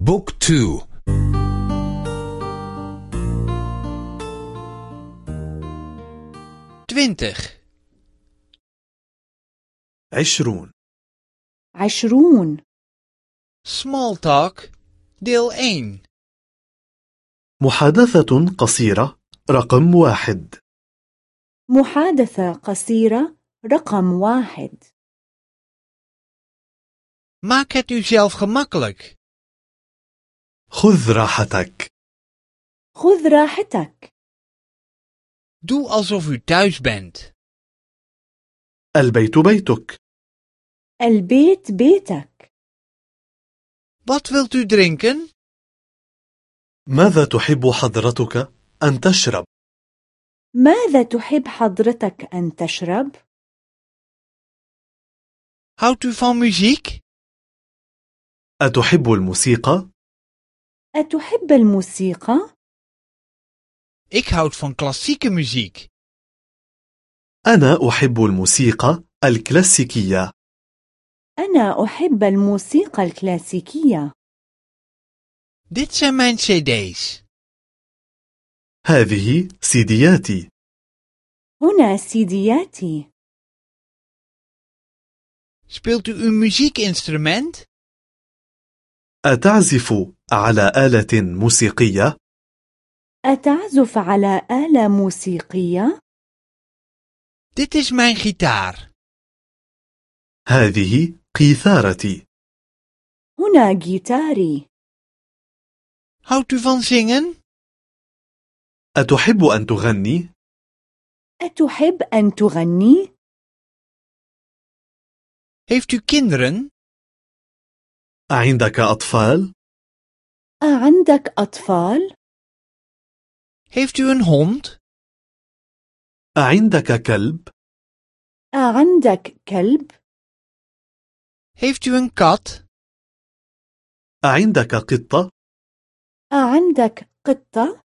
بوك تو. twintig, عشرون. عشرون. Small talk, deel 1. محادثة قصيرة رقم واحد. محادثة قصيرة رقم واحد. Maak het u zelf gemakkelijk. خذ راحتك خذ راحتك Doe alsof u thuis bent. البيت بيتك البيت بيتك Wat wilt u drinken? ماذا تحب حضرتك أن تشرب؟ ماذا تحب حضرتك أن تشرب؟ Houdt u van muziek? أتحب الموسيقى؟ أتحب الموسيقى؟ Ik houd van klassieke muziek. أنا أحب الموسيقى الكلاسيكية أنا أحب الموسيقى الكلاسيكية Dit zijn mijn cd's. هذه سيدياتي هنا سيدياتي Speelt u een muziekinstrument? أتعزف على آلة موسيقية؟ أتعزف على آلة موسيقية؟ Dit is mijn gitaar. هذه قيثارتي هنا جيتاري Houdt u van zingen? أتحب أن تغني؟ أتحب أن تغني؟ Heeft u kinderen? أعندك أطفال؟ أعندك أطفال؟ Heeft u een hond? أعندك كلب؟ أعندك كلب؟ Heeft u een kat? أعندك قطة؟ أعندك قطة؟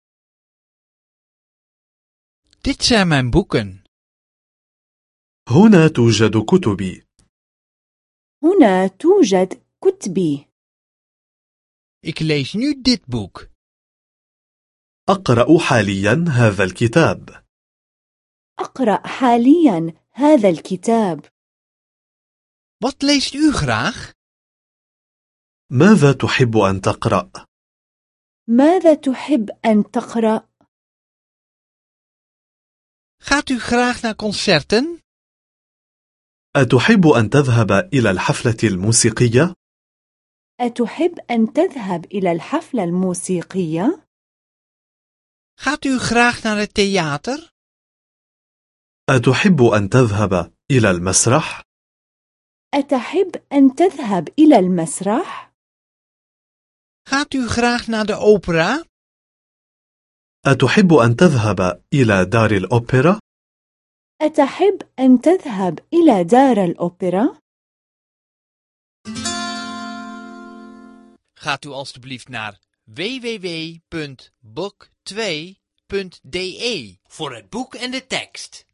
Dit zijn mijn boeken. هنا توجد كتبي هنا توجد كتبي Ik lees nu dit boek. أقرأ حاليا هذا الكتاب أقرأ حاليا هذا الكتاب Wat leest u graag? ماذا تحب أن تقرأ؟ ماذا تحب أن تقرأ؟ Gaat u graag naar concerten? أتحب أن تذهب إلى الحفلة الموسيقية؟ أتحب أن تذهب إلى الحفلة الموسيقية؟ Gaat u graag naar het theater? أتحب أن تذهب إلى المسرح؟ أتحب أن تذهب إلى المسرح؟ Gaat u graag naar de opera? أتحب أن تذهب إلى دار الأوبرا؟ أتحب أن تذهب إلى دار الأوبرا؟ Gaat u alstublieft naar www.book2.de voor het boek en de tekst.